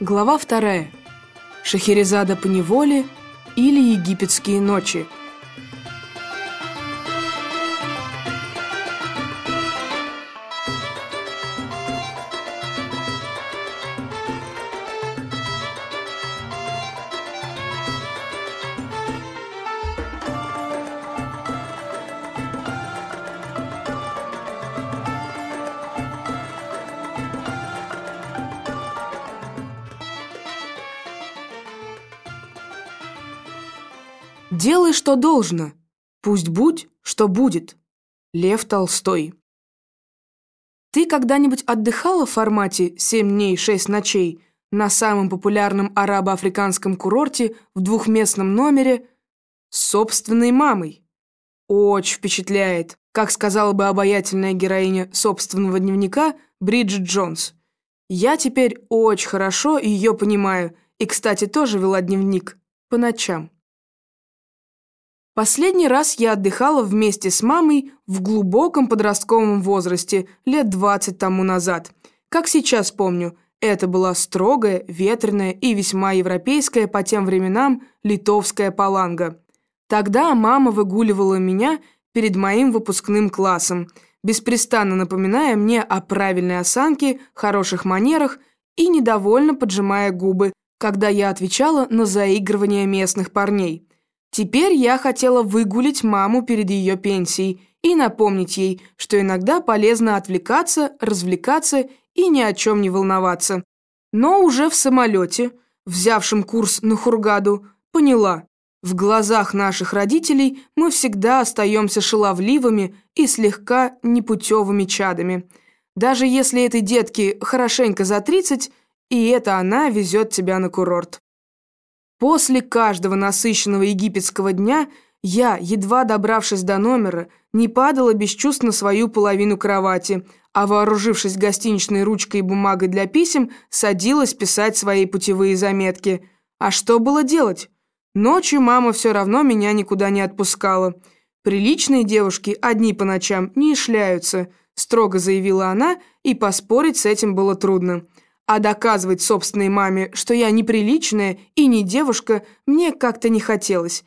Глава вторая. Шахерезада по неволе или египетские ночи. Что должно. Пусть будь, что будет. Лев Толстой. Ты когда-нибудь отдыхала в формате «семь дней, шесть ночей» на самом популярном арабо-африканском курорте в двухместном номере с собственной мамой? Очень впечатляет, как сказала бы обаятельная героиня собственного дневника Бриджит Джонс. Я теперь очень хорошо ее понимаю, и, кстати, тоже вела дневник по ночам. Последний раз я отдыхала вместе с мамой в глубоком подростковом возрасте, лет 20 тому назад. Как сейчас помню, это была строгая, ветреная и весьма европейская по тем временам литовская паланга. Тогда мама выгуливала меня перед моим выпускным классом, беспрестанно напоминая мне о правильной осанке, хороших манерах и недовольно поджимая губы, когда я отвечала на заигрывание местных парней. Теперь я хотела выгулить маму перед ее пенсией и напомнить ей, что иногда полезно отвлекаться, развлекаться и ни о чем не волноваться. Но уже в самолете, взявшем курс на Хургаду, поняла, в глазах наших родителей мы всегда остаемся шаловливыми и слегка непутевыми чадами. Даже если этой детке хорошенько за 30, и это она везет тебя на курорт. После каждого насыщенного египетского дня я, едва добравшись до номера, не падала без чувств на свою половину кровати, а вооружившись гостиничной ручкой и бумагой для писем, садилась писать свои путевые заметки. А что было делать? Ночью мама все равно меня никуда не отпускала. «Приличные девушки одни по ночам не шляются», строго заявила она, и поспорить с этим было трудно. А доказывать собственной маме, что я неприличная и не девушка, мне как-то не хотелось.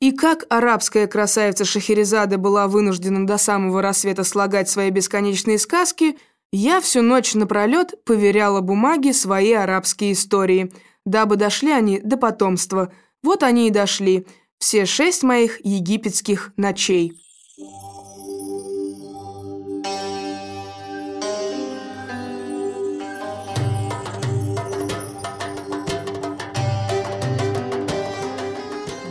И как арабская красавица Шахерезада была вынуждена до самого рассвета слагать свои бесконечные сказки, я всю ночь напролет поверяла бумаги свои арабские истории, дабы дошли они до потомства. Вот они и дошли, все шесть моих египетских ночей.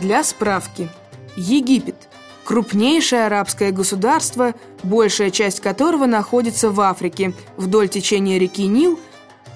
Для справки. Египет – крупнейшее арабское государство, большая часть которого находится в Африке, вдоль течения реки Нил,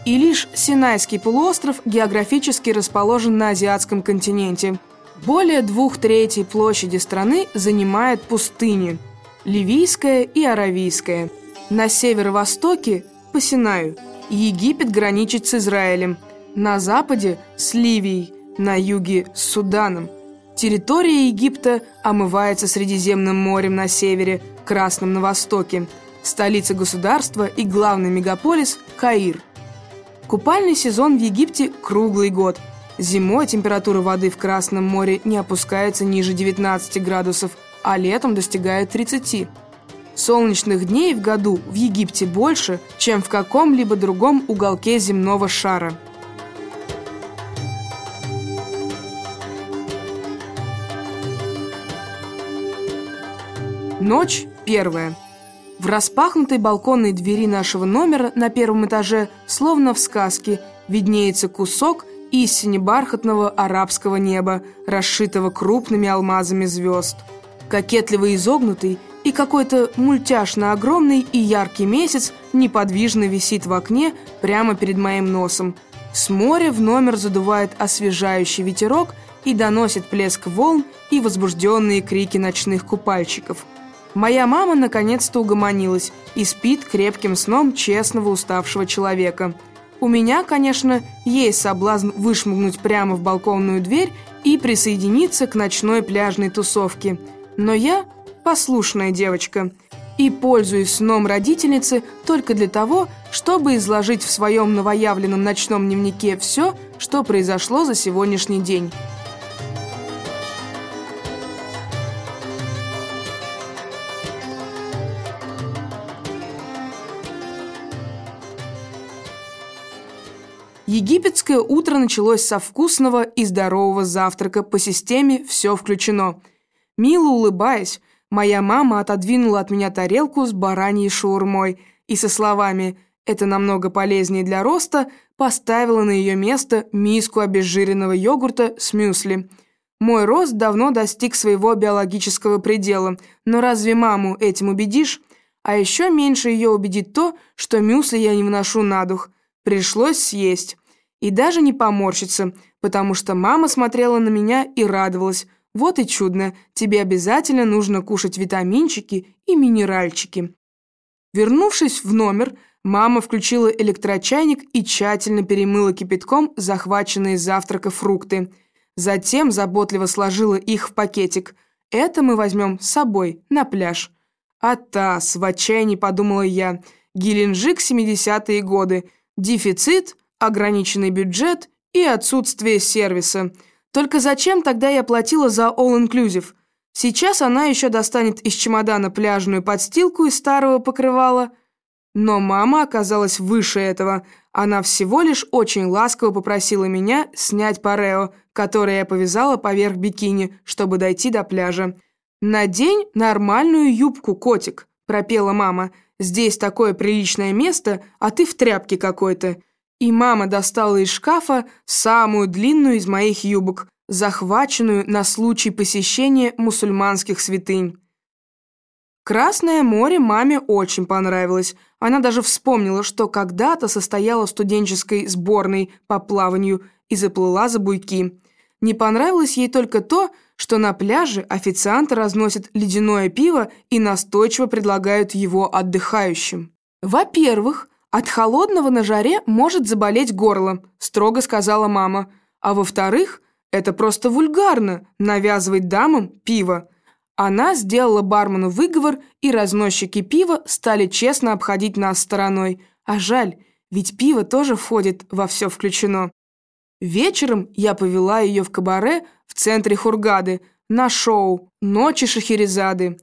и лишь Синайский полуостров географически расположен на азиатском континенте. Более двух третей площади страны занимает пустыни – Ливийская и Аравийская. На северо-востоке – по Синаю. Египет граничит с Израилем. На западе – с Ливией, на юге – с Суданом – Территория Египта омывается Средиземным морем на севере, Красным на востоке. Столица государства и главный мегаполис – Каир. Купальный сезон в Египте круглый год. Зимой температура воды в Красном море не опускается ниже 19 градусов, а летом достигает 30. Солнечных дней в году в Египте больше, чем в каком-либо другом уголке земного шара – Ночь первая. В распахнутой балконной двери нашего номера на первом этаже, словно в сказке, виднеется кусок истине бархатного арабского неба, расшитого крупными алмазами звезд. Кокетливо изогнутый и какой-то мультяшно огромный и яркий месяц неподвижно висит в окне прямо перед моим носом. С моря в номер задувает освежающий ветерок и доносит плеск волн и возбужденные крики ночных купальщиков – Моя мама наконец-то угомонилась и спит крепким сном честного уставшего человека. У меня, конечно, есть соблазн вышмыгнуть прямо в балконную дверь и присоединиться к ночной пляжной тусовке. Но я послушная девочка. и пользуюсь сном родительницы только для того, чтобы изложить в своем новоявленном ночном дневнике все, что произошло за сегодняшний день. Египетское утро началось со вкусного и здорового завтрака по системе «все включено». Мило улыбаясь, моя мама отодвинула от меня тарелку с бараньей шаурмой и со словами «это намного полезнее для роста» поставила на ее место миску обезжиренного йогурта с мюсли. Мой рост давно достиг своего биологического предела, но разве маму этим убедишь? А еще меньше ее убедит то, что мюсли я не вношу на дух – Пришлось съесть. И даже не поморщиться, потому что мама смотрела на меня и радовалась. Вот и чудно, тебе обязательно нужно кушать витаминчики и минеральчики. Вернувшись в номер, мама включила электрочайник и тщательно перемыла кипятком захваченные с завтрака фрукты. Затем заботливо сложила их в пакетик. Это мы возьмем с собой на пляж. А таз, в отчаянии подумала я. Геленджик 70-е годы – Дефицит, ограниченный бюджет и отсутствие сервиса. Только зачем тогда я платила за all-inclusive? Сейчас она еще достанет из чемодана пляжную подстилку из старого покрывала. Но мама оказалась выше этого. Она всего лишь очень ласково попросила меня снять парео, которое я повязала поверх бикини, чтобы дойти до пляжа. «Надень нормальную юбку, котик», – пропела мама – Здесь такое приличное место, а ты в тряпке какой-то». И мама достала из шкафа самую длинную из моих юбок, захваченную на случай посещения мусульманских святынь. Красное море маме очень понравилось. Она даже вспомнила, что когда-то состояла в студенческой сборной по плаванию и заплыла за буйки. Не понравилось ей только то, что на пляже официанты разносят ледяное пиво и настойчиво предлагают его отдыхающим. Во-первых, от холодного на жаре может заболеть горло, строго сказала мама. А во-вторых, это просто вульгарно – навязывать дамам пиво. Она сделала бармену выговор, и разносчики пива стали честно обходить нас стороной. А жаль, ведь пиво тоже входит во все включено. Вечером я повела ее в кабаре в центре Хургады на шоу «Ночи Шахерезады».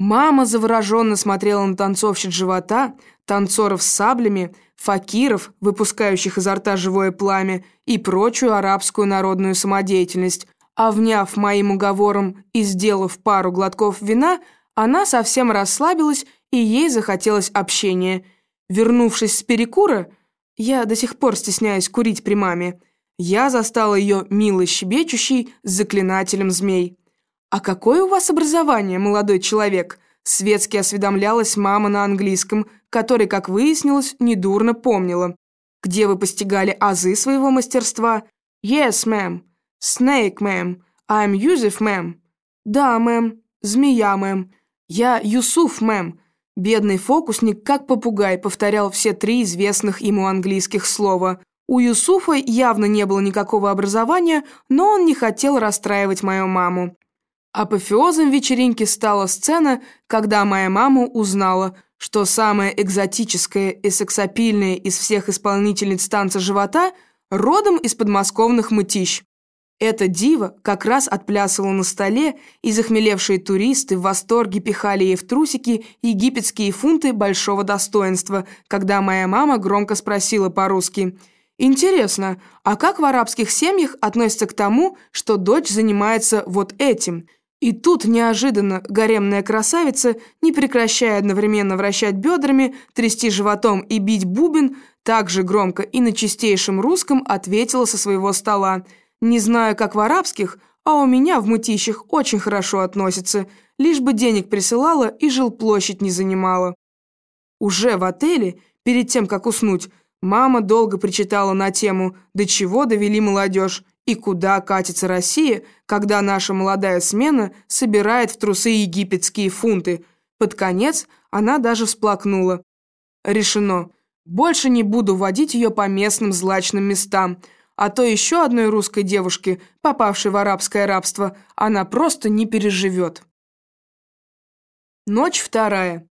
Мама завороженно смотрела на танцовщиц живота, танцоров с саблями, факиров, выпускающих изо рта живое пламя, и прочую арабскую народную самодеятельность. А вняв моим уговором и сделав пару глотков вина, она совсем расслабилась, и ей захотелось общения. Вернувшись с перекура, я до сих пор стесняюсь курить при маме, я застала ее мило щебечущей с заклинателем змей. «А какое у вас образование, молодой человек?» Светски осведомлялась мама на английском, который, как выяснилось, недурно помнила. «Где вы постигали азы своего мастерства?» «Yes, ma'am. Snake, ma'am. I'm Юзеф, ma'am». «Да, мэм. Змея, мэм. Я Юсуф, мэм». Бедный фокусник, как попугай, повторял все три известных ему английских слова – у Юсуфа явно не было никакого образования, но он не хотел расстраивать мою маму. Апофеозом вечеринки стала сцена, когда моя мама узнала, что самая экзотическая и сексапильная из всех исполнительниц танца живота родом из подмосковных мытищ. Эта дива как раз отплясывала на столе, и захмелевшие туристы в восторге пихали ей в трусики египетские фунты большого достоинства, когда моя мама громко спросила по-русски – Интересно, а как в арабских семьях относятся к тому, что дочь занимается вот этим? И тут неожиданно гаремная красавица, не прекращая одновременно вращать бедрами, трясти животом и бить бубен, так же громко и на чистейшем русском ответила со своего стола. «Не знаю, как в арабских, а у меня в мытищах очень хорошо относятся, лишь бы денег присылала и жилплощадь не занимала». Уже в отеле, перед тем, как уснуть, Мама долго причитала на тему «До чего довели молодежь?» и «Куда катится Россия, когда наша молодая смена собирает в трусы египетские фунты?» Под конец она даже всплакнула. Решено. Больше не буду водить ее по местным злачным местам, а то еще одной русской девушке, попавшей в арабское рабство, она просто не переживет. Ночь вторая.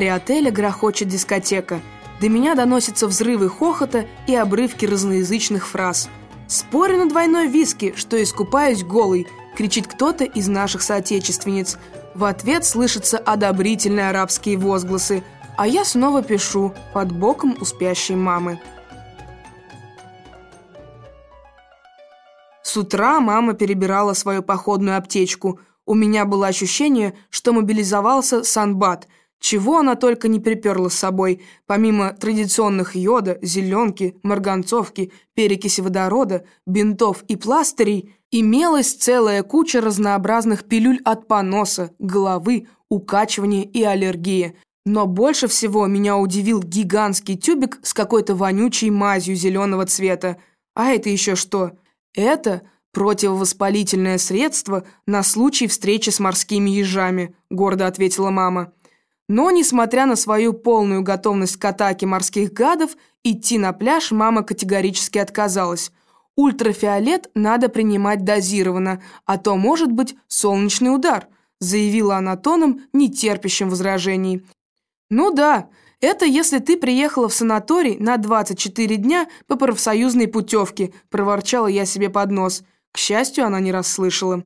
Баре отеля грохочет дискотека. До меня доносятся взрывы хохота и обрывки разноязычных фраз. «Спорю на двойной виски, что искупаюсь голый», кричит кто-то из наших соотечественниц. В ответ слышатся одобрительные арабские возгласы, а я снова пишу под боком у спящей мамы. С утра мама перебирала свою походную аптечку. У меня было ощущение, что мобилизовался Санбат – чего она только не приперла с собой, помимо традиционных йода, зеленки, марганцовки, перекиси водорода, бинтов и пластырей, имелась целая куча разнообразных пилюль от поноса, головы, укачивания и аллергии. Но больше всего меня удивил гигантский тюбик с какой-то вонючей мазью зеленого цвета. А это еще что? Это противовоспалительное средство на случай встречи с морскими ежами, гордо ответила мама. Но, несмотря на свою полную готовность к атаке морских гадов, идти на пляж мама категорически отказалась. «Ультрафиолет надо принимать дозированно, а то может быть солнечный удар», заявила она тоном, не терпящим возражений. «Ну да, это если ты приехала в санаторий на 24 дня по профсоюзной путевке», проворчала я себе под нос. К счастью, она не расслышала.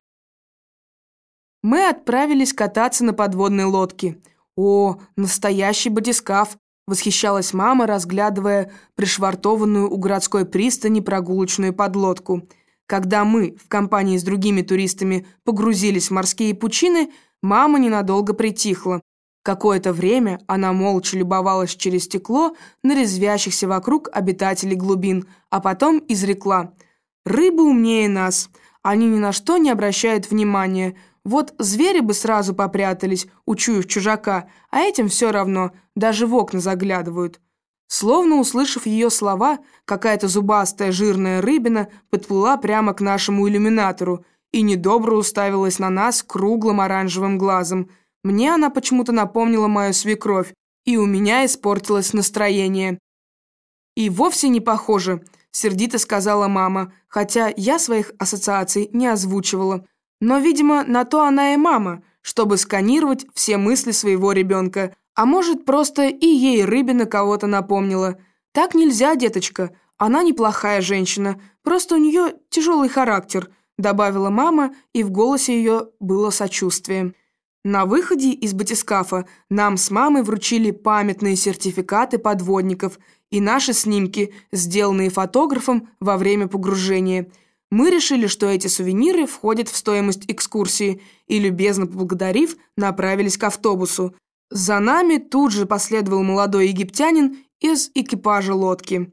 Мы отправились кататься на подводной лодке – «О, настоящий батискаф!» – восхищалась мама, разглядывая пришвартованную у городской пристани прогулочную подлодку. Когда мы, в компании с другими туристами, погрузились в морские пучины, мама ненадолго притихла. Какое-то время она молча любовалась через стекло на резвящихся вокруг обитателей глубин, а потом изрекла «Рыбы умнее нас, они ни на что не обращают внимания, вот звери бы сразу попрятались, учуяв чужака, а этим все равно, даже в окна заглядывают. Словно услышав ее слова, какая-то зубастая жирная рыбина подплыла прямо к нашему иллюминатору и недобро уставилась на нас круглым оранжевым глазом. Мне она почему-то напомнила мою свекровь, и у меня испортилось настроение. «И вовсе не похоже», — сердито сказала мама, хотя я своих ассоциаций не озвучивала. Но, видимо, на то она и мама, чтобы сканировать все мысли своего ребенка. А может, просто и ей рыбина кого-то напомнила. Так нельзя, деточка. Она неплохая женщина, просто у нее тяжелый характер, добавила мама, и в голосе ее было сочувствие. На выходе из батискафа нам с мамой вручили памятные сертификаты подводников и наши снимки, сделанные фотографом во время погружения – мы решили, что эти сувениры входят в стоимость экскурсии и, любезно поблагодарив, направились к автобусу. За нами тут же последовал молодой египтянин из экипажа лодки.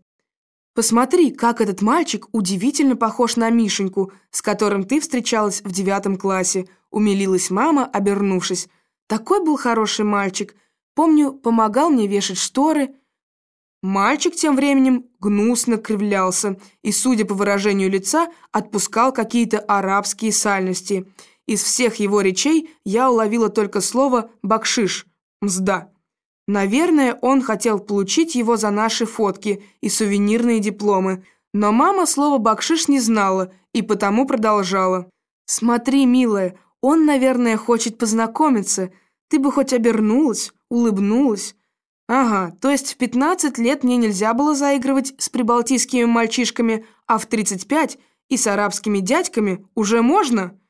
«Посмотри, как этот мальчик удивительно похож на Мишеньку, с которым ты встречалась в девятом классе», умилилась мама, обернувшись. «Такой был хороший мальчик. Помню, помогал мне вешать шторы». Мальчик тем временем гнусно кривлялся и, судя по выражению лица, отпускал какие-то арабские сальности. Из всех его речей я уловила только слово «бакшиш» – «мзда». Наверное, он хотел получить его за наши фотки и сувенирные дипломы, но мама слово «бакшиш» не знала и потому продолжала. «Смотри, милая, он, наверное, хочет познакомиться. Ты бы хоть обернулась, улыбнулась». Ага, то есть в 15 лет мне нельзя было заигрывать с прибалтийскими мальчишками, а в 35 и с арабскими дядьками уже можно?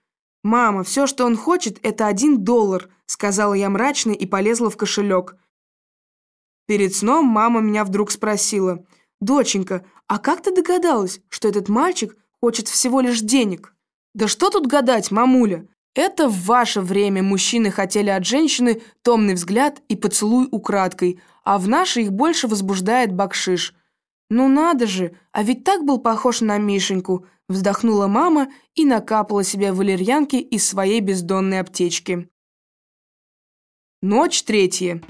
Мама, все, что он хочет, это один доллар, сказала я мрачно и полезла в кошелек. Перед сном мама меня вдруг спросила, «Доченька, а как ты догадалась, что этот мальчик хочет всего лишь денег?» «Да что тут гадать, мамуля? Это в ваше время мужчины хотели от женщины томный взгляд и поцелуй украдкой, а в наше их больше возбуждает бакшиш. «Ну надо же, а ведь так был похож на Мишеньку», вздохнула мама и накапала себе валерьянки из своей бездонной аптечки. Ночь третья.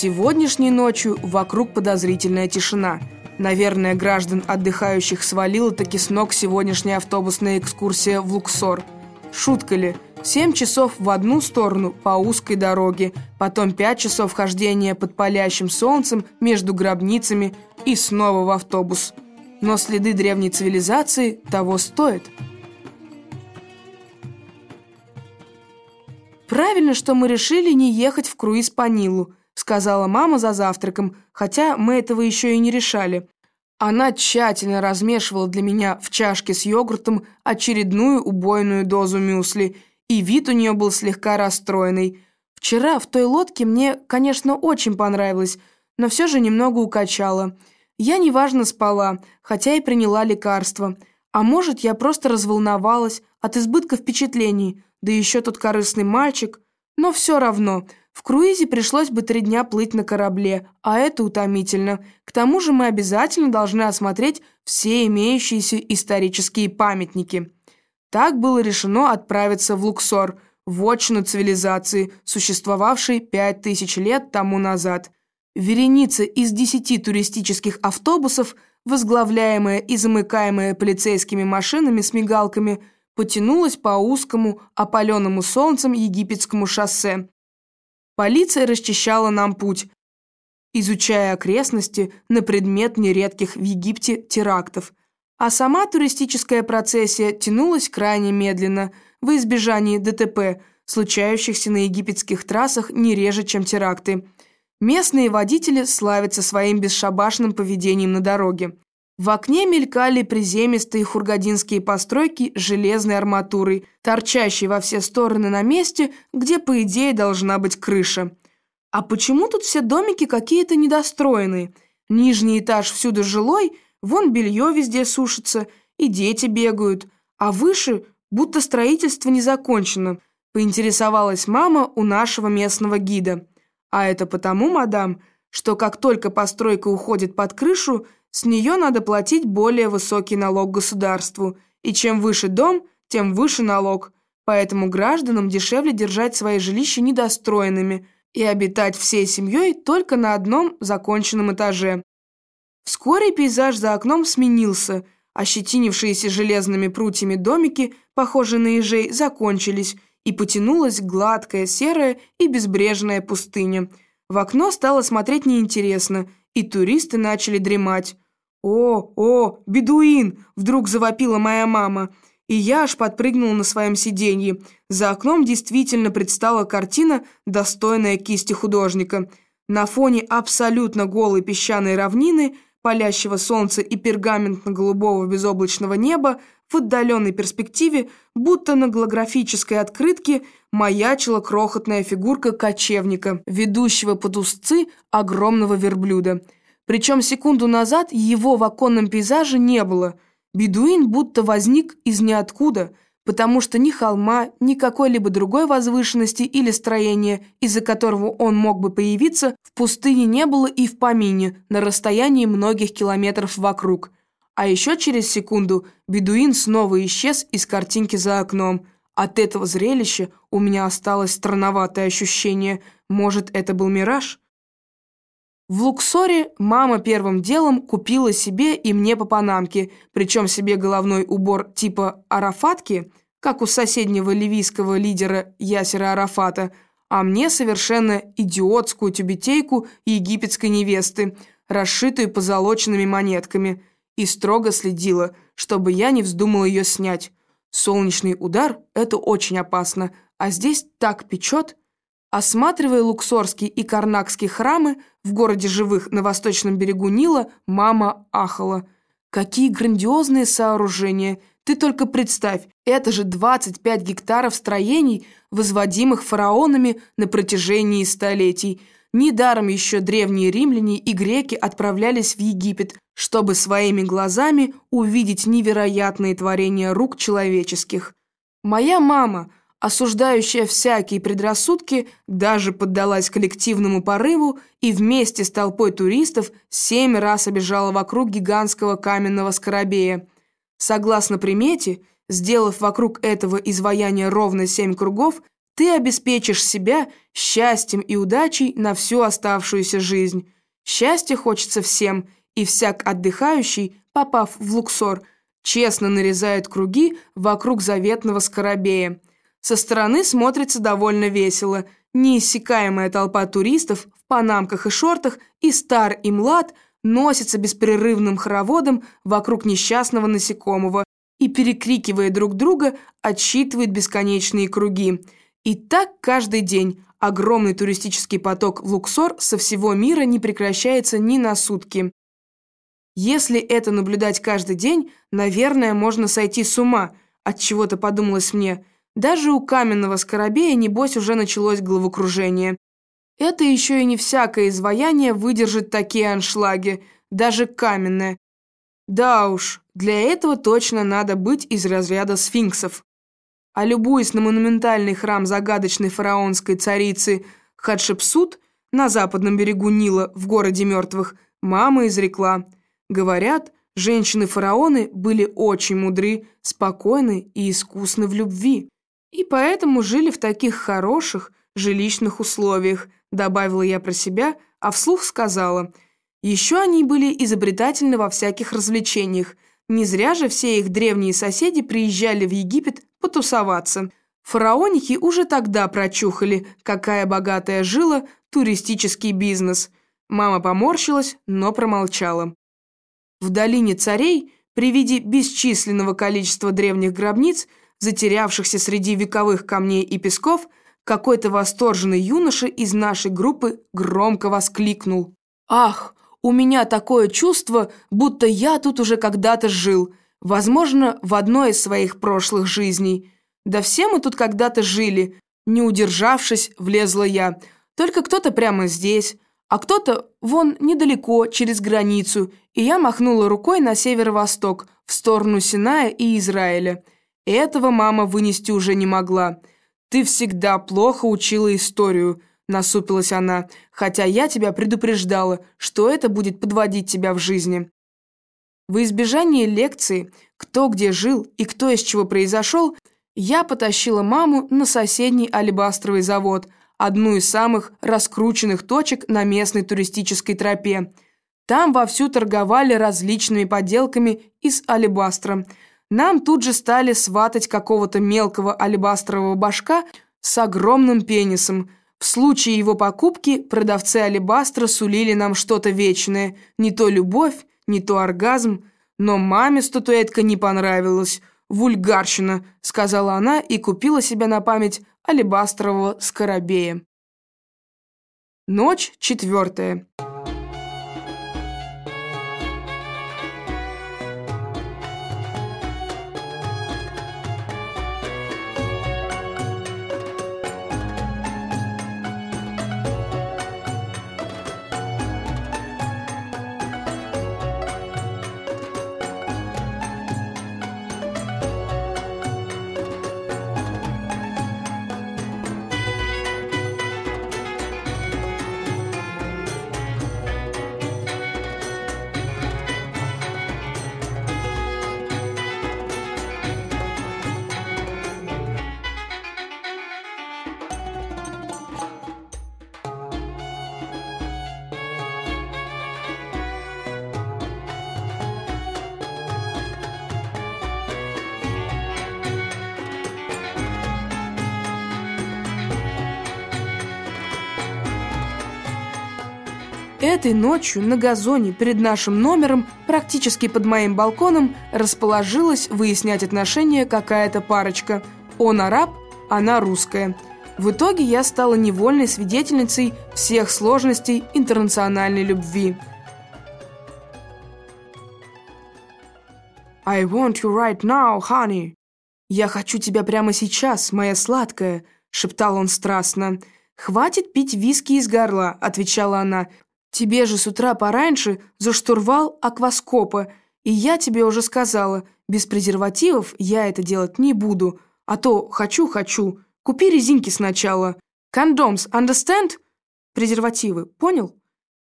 Сегодняшней ночью вокруг подозрительная тишина. Наверное, граждан, отдыхающих, свалила таки с ног сегодняшняя автобусная экскурсия в Луксор. Шутка ли? Семь часов в одну сторону по узкой дороге, потом пять часов хождения под палящим солнцем между гробницами и снова в автобус. Но следы древней цивилизации того стоят. «Правильно, что мы решили не ехать в круиз по Нилу», сказала мама за завтраком, хотя мы этого еще и не решали. Она тщательно размешивала для меня в чашке с йогуртом очередную убойную дозу мюсли, и вид у нее был слегка расстроенный. Вчера в той лодке мне, конечно, очень понравилось, но все же немного укачало. Я неважно спала, хотя и приняла лекарство. А может, я просто разволновалась от избытка впечатлений – да еще тот корыстный мальчик. Но все равно, в круизе пришлось бы три дня плыть на корабле, а это утомительно. К тому же мы обязательно должны осмотреть все имеющиеся исторические памятники. Так было решено отправиться в Луксор, в отчину цивилизации, существовавшей пять тысяч лет тому назад. Вереница из десяти туристических автобусов, возглавляемая и замыкаемая полицейскими машинами с мигалками – потянулась по узкому, опаленному солнцем египетскому шоссе. Полиция расчищала нам путь, изучая окрестности на предмет нередких в Египте терактов. А сама туристическая процессия тянулась крайне медленно, в избежании ДТП, случающихся на египетских трассах не реже, чем теракты. Местные водители славятся своим бесшабашным поведением на дороге. В окне мелькали приземистые хургадинские постройки с железной арматурой, торчащие во все стороны на месте, где, по идее, должна быть крыша. А почему тут все домики какие-то недостроенные? Нижний этаж всюду жилой, вон белье везде сушится, и дети бегают, а выше будто строительство не закончено, поинтересовалась мама у нашего местного гида. А это потому, мадам, что как только постройка уходит под крышу – с нее надо платить более высокий налог государству, и чем выше дом, тем выше налог. Поэтому гражданам дешевле держать свои жилища недостроенными и обитать всей семьей только на одном законченном этаже. Вскоре пейзаж за окном сменился, ощетинившиеся железными прутьями домики, похожие на ежей, закончились, и потянулась гладкая, серая и безбрежная пустыня. В окно стало смотреть неинтересно – и туристы начали дремать. «О, о, бедуин!» – вдруг завопила моя мама. И я аж подпрыгнула на своем сиденье. За окном действительно предстала картина, достойная кисти художника. На фоне абсолютно голой песчаной равнины, палящего солнца и пергаментно-голубого безоблачного неба в отдаленной перспективе, будто на голографической открытке, маячила крохотная фигурка кочевника, ведущего под узцы огромного верблюда. Причем секунду назад его в оконном пейзаже не было. Бедуин будто возник из ниоткуда, потому что ни холма, ни какой-либо другой возвышенности или строения, из-за которого он мог бы появиться, в пустыне не было и в помине, на расстоянии многих километров вокруг. А еще через секунду бедуин снова исчез из картинки за окном – от этого зрелища у меня осталось странноватое ощущение. Может, это был мираж? В Луксоре мама первым делом купила себе и мне по панамке, причем себе головной убор типа арафатки, как у соседнего ливийского лидера Ясера Арафата, а мне совершенно идиотскую тюбетейку египетской невесты, расшитую позолоченными монетками, и строго следила, чтобы я не вздумала ее снять. Солнечный удар – это очень опасно, а здесь так печет. Осматривая луксорские и карнакские храмы в городе живых на восточном берегу Нила, мама ахала. Какие грандиозные сооружения! Ты только представь, это же 25 гектаров строений, возводимых фараонами на протяжении столетий – Недаром еще древние римляне и греки отправлялись в Египет, чтобы своими глазами увидеть невероятные творения рук человеческих. Моя мама, осуждающая всякие предрассудки, даже поддалась коллективному порыву и вместе с толпой туристов семь раз обежала вокруг гигантского каменного скоробея. Согласно примете, сделав вокруг этого изваяния ровно семь кругов, ты обеспечишь себя счастьем и удачей на всю оставшуюся жизнь. Счастье хочется всем, и всяк отдыхающий, попав в Луксор, честно нарезает круги вокруг заветного скоробея. Со стороны смотрится довольно весело. Неиссякаемая толпа туристов в панамках и шортах и стар, и млад носится беспрерывным хороводом вокруг несчастного насекомого и, перекрикивая друг друга, отсчитывает бесконечные круги. И так каждый день огромный туристический поток в Луксор со всего мира не прекращается ни на сутки. Если это наблюдать каждый день, наверное, можно сойти с ума, от чего-то подумалось мне. Даже у каменного скоробея, небось, уже началось головокружение. Это еще и не всякое изваяние выдержит такие аншлаги, даже каменное. Да уж, для этого точно надо быть из разряда сфинксов. А любуясь на монументальный храм загадочной фараонской царицы Хатшепсут на западном берегу Нила в городе мертвых, мама изрекла – Говорят, женщины-фараоны были очень мудры, спокойны и искусны в любви. И поэтому жили в таких хороших жилищных условиях, добавила я про себя, а вслух сказала. Еще они были изобретательны во всяких развлечениях. Не зря же все их древние соседи приезжали в Египет потусоваться. Фараоники уже тогда прочухали, какая богатая жила туристический бизнес. Мама поморщилась, но промолчала. В долине царей, при виде бесчисленного количества древних гробниц, затерявшихся среди вековых камней и песков, какой-то восторженный юноша из нашей группы громко воскликнул. «Ах, у меня такое чувство, будто я тут уже когда-то жил, возможно, в одной из своих прошлых жизней. Да все мы тут когда-то жили». Не удержавшись, влезла я. «Только кто-то прямо здесь, а кто-то вон недалеко, через границу, и я махнула рукой на северо-восток, в сторону Синая и Израиля. Этого мама вынести уже не могла. «Ты всегда плохо учила историю», – насупилась она, «хотя я тебя предупреждала, что это будет подводить тебя в жизни». В избежание лекции «Кто где жил и кто из чего произошел» я потащила маму на соседний алебастровый завод – одну из самых раскрученных точек на местной туристической тропе. Там вовсю торговали различными поделками из алебастра. Нам тут же стали сватать какого-то мелкого алебастрового башка с огромным пенисом. В случае его покупки продавцы алебастра сулили нам что-то вечное. Не то любовь, не то оргазм. Но маме статуэтка не понравилась. «Вульгарщина», — сказала она и купила себе на память алебастрового скоробея. Ночь четвертая. Этой ночью на газоне перед нашим номером, практически под моим балконом, расположилась выяснять отношения какая-то парочка. Он араб, она русская. В итоге я стала невольной свидетельницей всех сложностей интернациональной любви. «I want you right now, honey!» «Я хочу тебя прямо сейчас, моя сладкая!» — шептал он страстно. «Хватит пить виски из горла», — отвечала она. Тебе же с утра пораньше за штурвал акваскопа, и я тебе уже сказала, без презервативов я это делать не буду, а то хочу-хочу. Купи резинки сначала. Кондомс, understand? Презервативы, понял?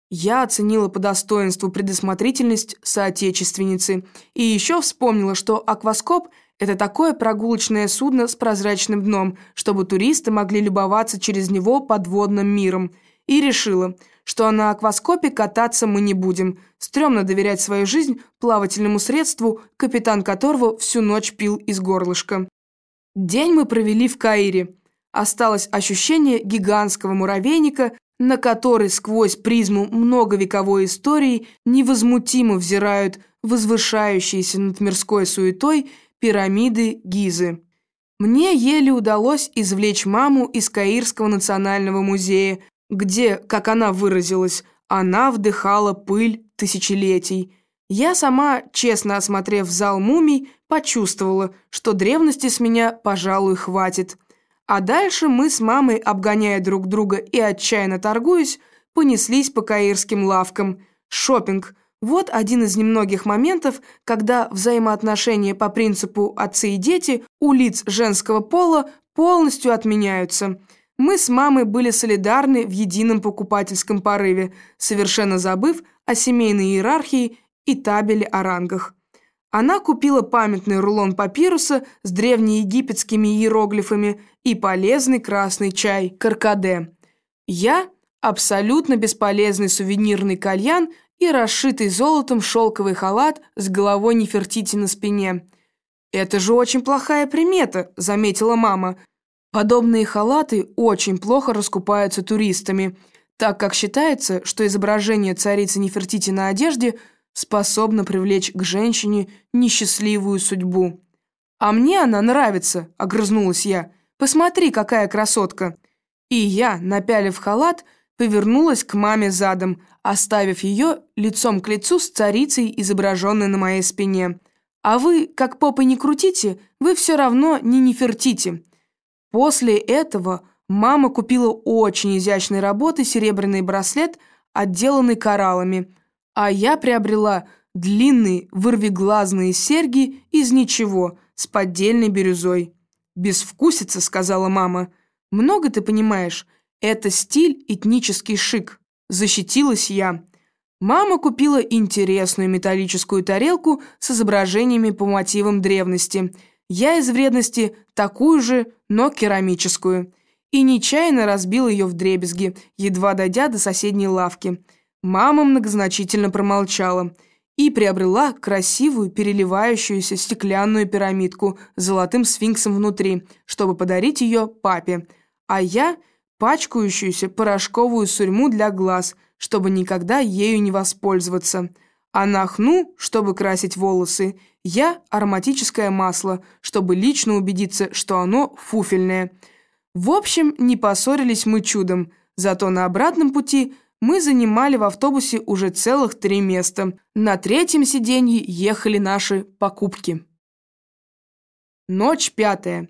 Я оценила по достоинству предусмотрительность соотечественницы и еще вспомнила, что акваскоп Это такое прогулочное судно с прозрачным дном, чтобы туристы могли любоваться через него подводным миром. И решила, что на акваскопе кататься мы не будем. Стремно доверять свою жизнь плавательному средству, капитан которого всю ночь пил из горлышка. День мы провели в Каире. Осталось ощущение гигантского муравейника, на который сквозь призму многовековой истории невозмутимо взирают возвышающиеся над мирской суетой пирамиды Гизы. Мне еле удалось извлечь маму из Каирского национального музея, где, как она выразилась, она вдыхала пыль тысячелетий. Я сама, честно осмотрев зал мумий, почувствовала, что древности с меня, пожалуй, хватит. А дальше мы с мамой, обгоняя друг друга и отчаянно торгуясь, понеслись по каирским лавкам. Шопинг – вот один из немногих моментов, когда взаимоотношения по принципу «отцы и дети» у лиц женского пола полностью отменяются. Мы с мамой были солидарны в едином покупательском порыве, совершенно забыв о семейной иерархии и табеле о рангах. Она купила памятный рулон папируса с древнеегипетскими иероглифами и полезный красный чай «Каркаде». Я – абсолютно бесполезный сувенирный кальян – и расшитый золотом шелковый халат с головой Нефертити на спине. «Это же очень плохая примета», — заметила мама. «Подобные халаты очень плохо раскупаются туристами, так как считается, что изображение царицы Нефертити на одежде способно привлечь к женщине несчастливую судьбу». «А мне она нравится», — огрызнулась я. «Посмотри, какая красотка». И я, напялив халат, — повернулась к маме задом, оставив ее лицом к лицу с царицей, изображенной на моей спине. «А вы, как попы не крутите, вы все равно не нефертите». После этого мама купила очень изящной работы серебряный браслет, отделанный кораллами, а я приобрела длинные вырвиглазные серьги из ничего, с поддельной бирюзой. «Безвкусица», — сказала мама. «Много ты понимаешь?» Это стиль этнический шик. Защитилась я. Мама купила интересную металлическую тарелку с изображениями по мотивам древности. Я из вредности такую же, но керамическую. И нечаянно разбил ее в дребезги, едва дойдя до соседней лавки. Мама многозначительно промолчала и приобрела красивую переливающуюся стеклянную пирамидку с золотым сфинксом внутри, чтобы подарить ее папе. А я пачкающуюся порошковую сурьму для глаз, чтобы никогда ею не воспользоваться. А на хну, чтобы красить волосы, я ароматическое масло, чтобы лично убедиться, что оно фуфельное. В общем, не поссорились мы чудом, зато на обратном пути мы занимали в автобусе уже целых три места. На третьем сиденье ехали наши покупки. Ночь пятая.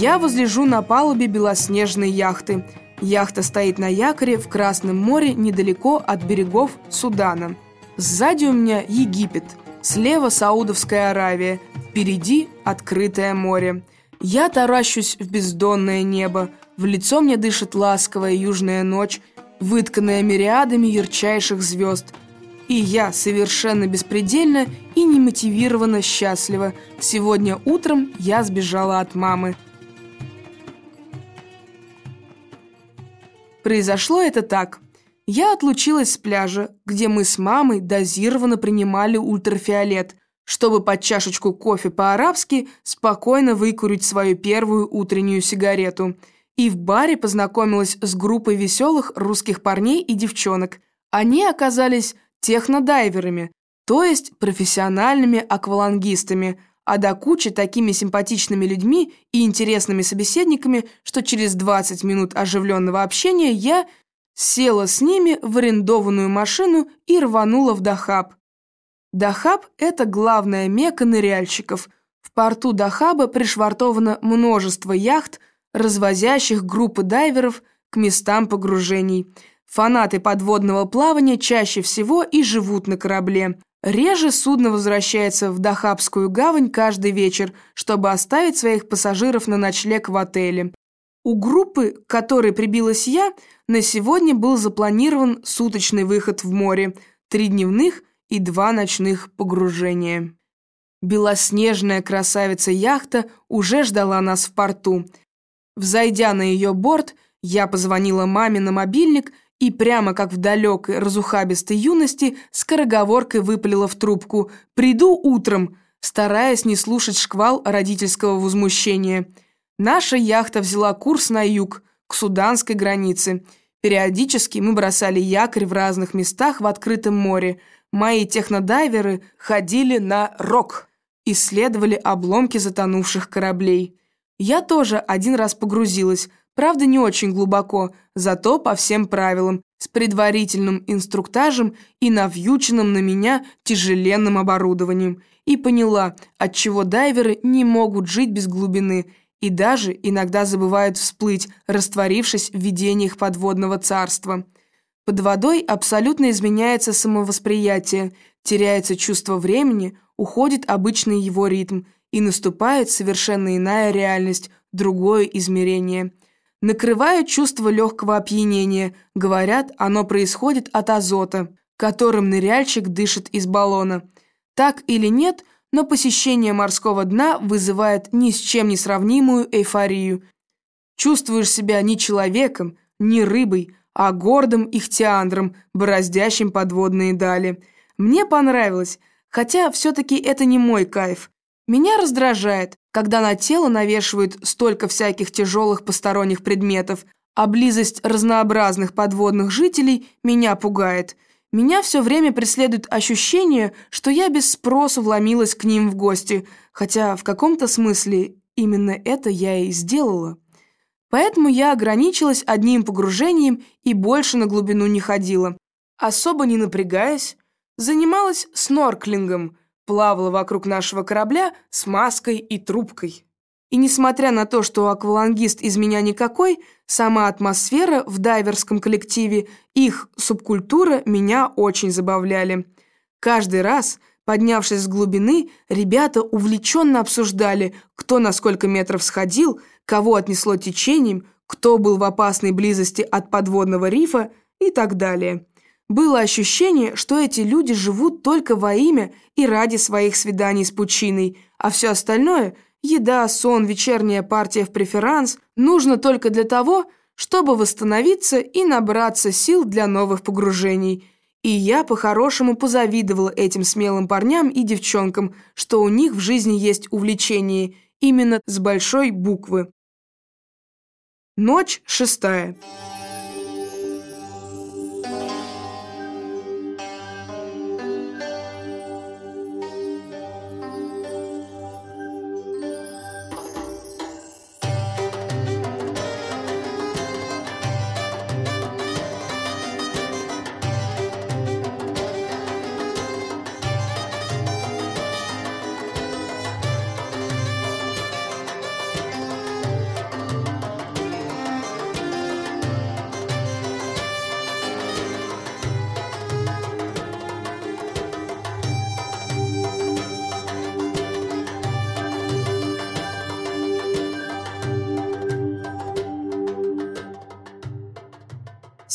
Я возлежу на палубе белоснежной яхты. Яхта стоит на якоре в Красном море недалеко от берегов Судана. Сзади у меня Египет, слева Саудовская Аравия, впереди открытое море. Я таращусь в бездонное небо, в лицо мне дышит ласковая южная ночь, вытканная мириадами ярчайших звезд. И я совершенно беспредельно и немотивированно счастлива. Сегодня утром я сбежала от мамы. Произошло это так. Я отлучилась с пляжа, где мы с мамой дозированно принимали ультрафиолет, чтобы под чашечку кофе по-арабски спокойно выкурить свою первую утреннюю сигарету. И в баре познакомилась с группой веселых русских парней и девчонок. Они оказались технодайверами, то есть профессиональными аквалангистами, а до кучи такими симпатичными людьми и интересными собеседниками, что через 20 минут оживленного общения я села с ними в арендованную машину и рванула в Дахаб. Дахаб – это главная мека ныряльщиков. В порту Дахаба пришвартовано множество яхт, развозящих группы дайверов к местам погружений. Фанаты подводного плавания чаще всего и живут на корабле. Реже судно возвращается в Дахабскую гавань каждый вечер, чтобы оставить своих пассажиров на ночлег в отеле. У группы, к которой прибилась я, на сегодня был запланирован суточный выход в море, три дневных и два ночных погружения. Белоснежная красавица-яхта уже ждала нас в порту. Взойдя на ее борт, я позвонила маме на мобильник и прямо как в далекой разухабистой юности скороговоркой выпалила в трубку «Приду утром», стараясь не слушать шквал родительского возмущения – Наша яхта взяла курс на юг, к суданской границе. Периодически мы бросали якорь в разных местах в открытом море. Мои технодайверы ходили на рок, исследовали обломки затонувших кораблей. Я тоже один раз погрузилась, правда не очень глубоко, зато по всем правилам, с предварительным инструктажем и навьюченным на меня тяжеленным оборудованием. И поняла, отчего дайверы не могут жить без глубины – и даже иногда забывают всплыть, растворившись в видениях подводного царства. Под водой абсолютно изменяется самовосприятие, теряется чувство времени, уходит обычный его ритм, и наступает совершенно иная реальность, другое измерение. Накрывает чувство легкого опьянения, говорят, оно происходит от азота, которым ныряльщик дышит из баллона. Так или нет – но посещение морского дна вызывает ни с чем не сравнимую эйфорию. Чувствуешь себя не человеком, не рыбой, а гордым ихтиандром, бороздящим подводные дали. Мне понравилось, хотя все-таки это не мой кайф. Меня раздражает, когда на тело навешивают столько всяких тяжелых посторонних предметов, а близость разнообразных подводных жителей меня пугает – меня все время преследует ощущение, что я без спросу вломилась к ним в гости, хотя в каком-то смысле именно это я и сделала. Поэтому я ограничилась одним погружением и больше на глубину не ходила. Особо не напрягаясь, занималась снорклингом, плавала вокруг нашего корабля с маской и трубкой. И несмотря на то, что аквалангист из меня никакой, сама атмосфера в дайверском коллективе, их субкультура меня очень забавляли. Каждый раз, поднявшись с глубины, ребята увлеченно обсуждали, кто на сколько метров сходил, кого отнесло течением, кто был в опасной близости от подводного рифа и так далее. Было ощущение, что эти люди живут только во имя и ради своих свиданий с пучиной, а все остальное – Еда, сон, вечерняя партия в преферанс нужно только для того, чтобы восстановиться и набраться сил для новых погружений. И я по-хорошему позавидовала этим смелым парням и девчонкам, что у них в жизни есть увлечение именно с большой буквы. Ночь шестая.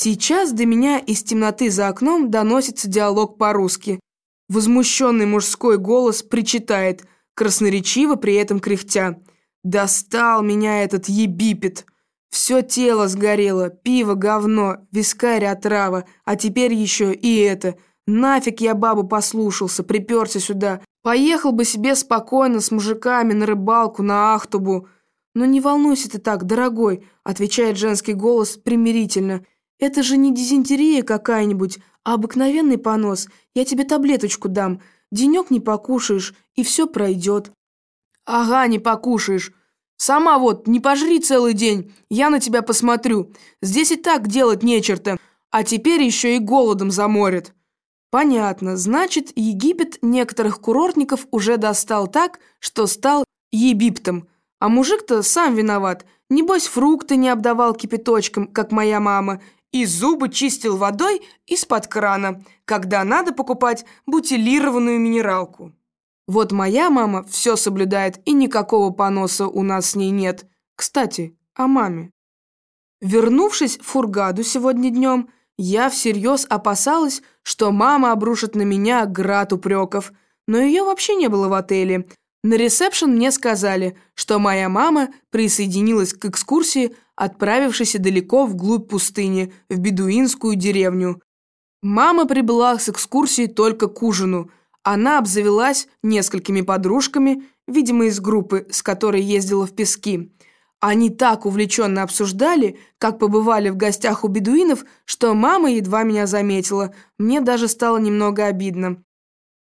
Сейчас до меня из темноты за окном доносится диалог по-русски. Возмущенный мужской голос причитает, красноречиво при этом кряхтя. «Достал меня этот ебипет! Все тело сгорело, пиво говно, вискарь отрава, а теперь еще и это. Нафиг я бабу послушался, приперся сюда, Поехал бы себе спокойно с мужиками на рыбалку, на Ахтубу. Но не волнуйся ты так, дорогой, отвечает женский голос примирительно. Это же не дизентерия какая-нибудь, а обыкновенный понос. Я тебе таблеточку дам. Денек не покушаешь, и все пройдет. Ага, не покушаешь. Сама вот, не пожри целый день, я на тебя посмотрю. Здесь и так делать нечерто, а теперь еще и голодом заморит. Понятно, значит, Египет некоторых курортников уже достал так, что стал Египтом. А мужик-то сам виноват. Небось, фрукты не обдавал кипяточком, как моя мама, и зубы чистил водой из-под крана, когда надо покупать бутилированную минералку. Вот моя мама все соблюдает, и никакого поноса у нас с ней нет. Кстати, о маме. Вернувшись в Фургаду сегодня днем, я всерьез опасалась, что мама обрушит на меня град упреков, но ее вообще не было в отеле. На ресепшн мне сказали, что моя мама присоединилась к экскурсии, отправившейся далеко вглубь пустыни, в бедуинскую деревню. Мама прибыла с экскурсии только к ужину. Она обзавелась несколькими подружками, видимо, из группы, с которой ездила в пески. Они так увлеченно обсуждали, как побывали в гостях у бедуинов, что мама едва меня заметила. Мне даже стало немного обидно.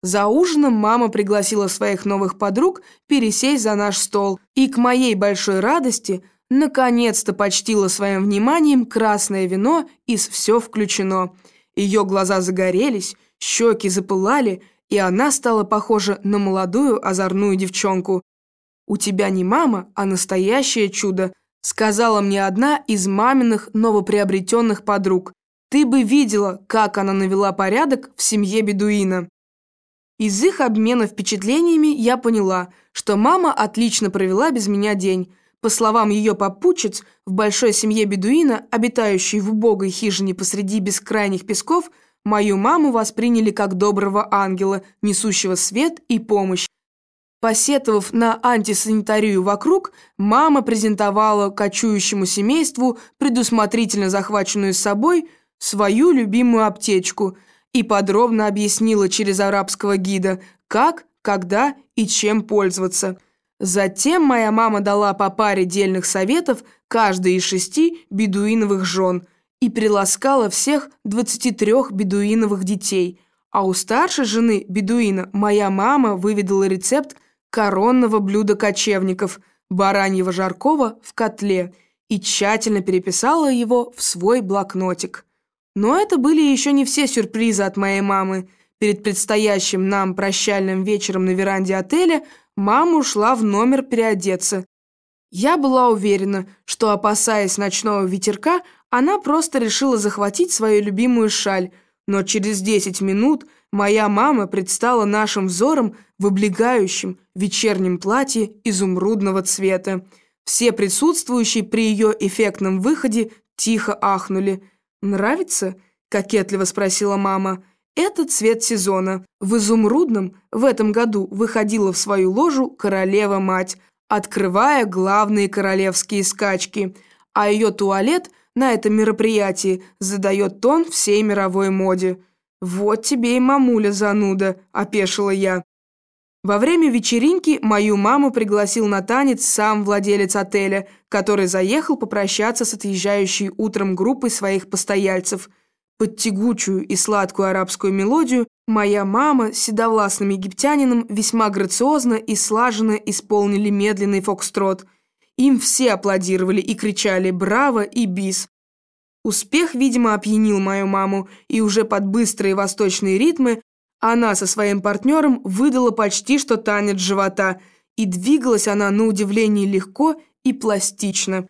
За ужином мама пригласила своих новых подруг пересесть за наш стол. И к моей большой радости наконец-то почтила своим вниманием красное вино из «Все включено». Ее глаза загорелись, щеки запылали, и она стала похожа на молодую озорную девчонку. «У тебя не мама, а настоящее чудо», сказала мне одна из маминых новоприобретенных подруг. «Ты бы видела, как она навела порядок в семье бедуина». Из их обмена впечатлениями я поняла, что мама отлично провела без меня день. По словам ее попутчиц, в большой семье бедуина, обитающей в убогой хижине посреди бескрайних песков, мою маму восприняли как доброго ангела, несущего свет и помощь. Посетовав на антисанитарию вокруг, мама презентовала кочующему семейству, предусмотрительно захваченную с собой, свою любимую аптечку и подробно объяснила через арабского гида, как, когда и чем пользоваться. Затем моя мама дала по паре дельных советов каждой из шести бедуиновых жен и приласкала всех 23 бедуиновых детей, а у старшей жены бедуина моя мама выведала рецепт коронного блюда кочевников, бараньего жаркого в котле, и тщательно переписала его в свой блокнотик. Но это были еще не все сюрпризы от моей мамы. Перед предстоящим нам прощальным вечером на веранде отеля мама ушла в номер переодеться. Я была уверена, что, опасаясь ночного ветерка, она просто решила захватить свою любимую шаль, но через 10 минут моя мама предстала нашим взором в облегающем вечернем платье изумрудного цвета. Все присутствующие при ее эффектном выходе тихо ахнули. «Нравится?» – кокетливо спросила мама. «Это цвет сезона. В изумрудном в этом году выходила в свою ложу королева-мать, открывая главные королевские скачки, а ее туалет – на этом мероприятии задает тон всей мировой моде. «Вот тебе и мамуля зануда», – опешила я. Во время вечеринки мою маму пригласил на танец сам владелец отеля, который заехал попрощаться с отъезжающей утром группой своих постояльцев. Под тягучую и сладкую арабскую мелодию моя мама с седовластным египтянином весьма грациозно и слаженно исполнили медленный фокстрот – им все аплодировали и кричали «Браво!» и «Бис!». Успех, видимо, опьянил мою маму, и уже под быстрые восточные ритмы она со своим партнером выдала почти что танец живота, и двигалась она на удивление легко и пластично.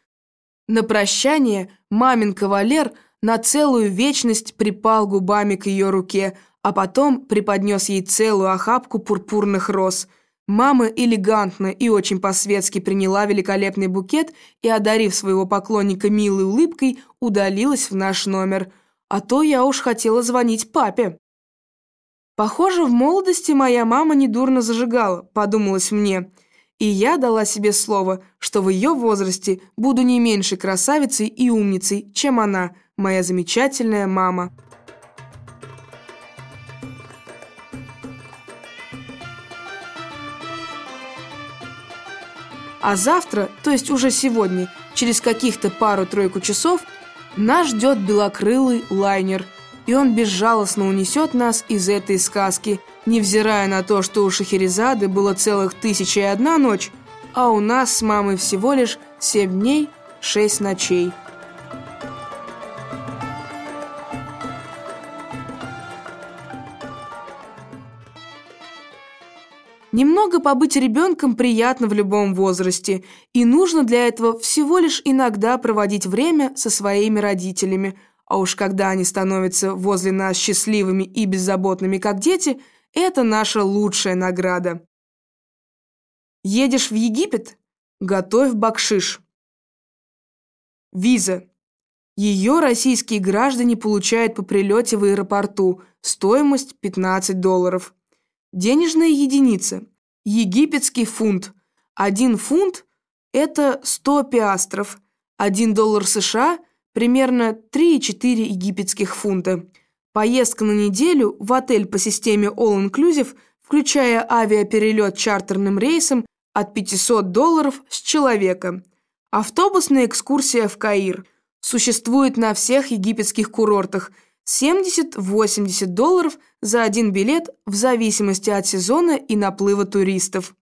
На прощание мамин кавалер на целую вечность припал губами к ее руке, а потом преподнес ей целую охапку пурпурных роз – Мама элегантно и очень по-светски приняла великолепный букет и, одарив своего поклонника милой улыбкой, удалилась в наш номер. А то я уж хотела звонить папе. Похоже, в молодости моя мама недурно зажигала, подумалось мне. И я дала себе слово, что в ее возрасте буду не меньше красавицей и умницей, чем она, моя замечательная мама. А завтра, то есть уже сегодня, через каких-то пару-тройку часов, нас ждет белокрылый лайнер, и он безжалостно унесет нас из этой сказки, невзирая на то, что у Шахерезады было целых тысяча и одна ночь, а у нас с мамой всего лишь семь дней, шесть ночей. Немного побыть ребенком приятно в любом возрасте, и нужно для этого всего лишь иногда проводить время со своими родителями, а уж когда они становятся возле нас счастливыми и беззаботными, как дети, это наша лучшая награда. Едешь в Египет? Готовь бакшиш. Виза. Ее российские граждане получают по прилете в аэропорту, стоимость 15 долларов. Денежная единица. Египетский фунт. Один фунт – это 100 пиастров. Один доллар США – примерно 3,4 египетских фунта. Поездка на неделю в отель по системе All Inclusive, включая авиаперелет чартерным рейсом, от 500 долларов с человека. Автобусная экскурсия в Каир. Существует на всех египетских курортах – 70-80 долларов за один билет в зависимости от сезона и наплыва туристов.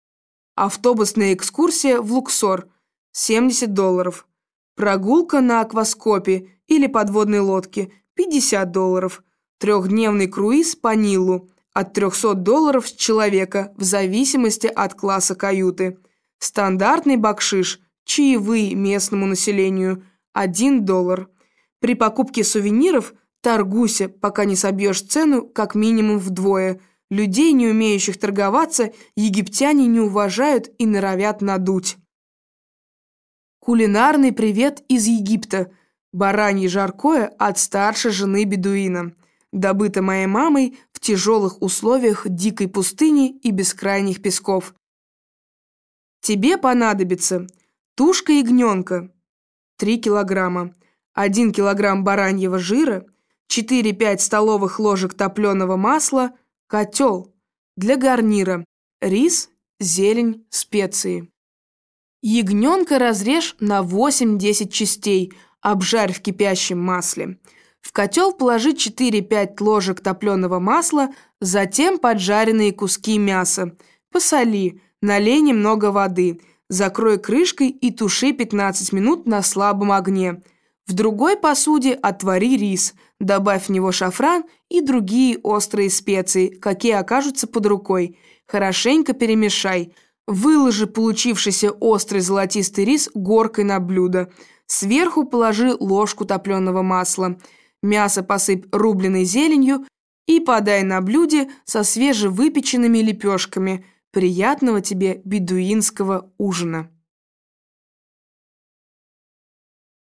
Автобусная экскурсия в Луксор – 70 долларов. Прогулка на акваскопе или подводной лодке – 50 долларов. Трехдневный круиз по Нилу – от 300 долларов с человека в зависимости от класса каюты. Стандартный бакшиш – чаевые местному населению – 1 доллар. При покупке сувениров – Торгуйся, пока не собьешь цену как минимум вдвое. Людей, не умеющих торговаться, египтяне не уважают и норовят надуть. Кулинарный привет из Египта. Баранье жаркое от старшей жены бедуина. Добыто моей мамой в тяжелых условиях дикой пустыни и бескрайних песков. Тебе понадобится тушка ягненка 3 килограмма, 1 килограмм бараньего жира – 4-5 столовых ложек топленого масла, котел для гарнира, рис, зелень, специи. Ягненка разрежь на 8-10 частей, обжарь в кипящем масле. В котел положи 4-5 ложек топленого масла, затем поджаренные куски мяса. Посоли, налей немного воды, закрой крышкой и туши 15 минут на слабом огне. В другой посуде отвори рис, добавь в него шафран и другие острые специи, какие окажутся под рукой. Хорошенько перемешай. Выложи получившийся острый золотистый рис горкой на блюдо. Сверху положи ложку топленого масла. Мясо посыпь рубленой зеленью и подай на блюде со свежевыпеченными лепешками. Приятного тебе бедуинского ужина!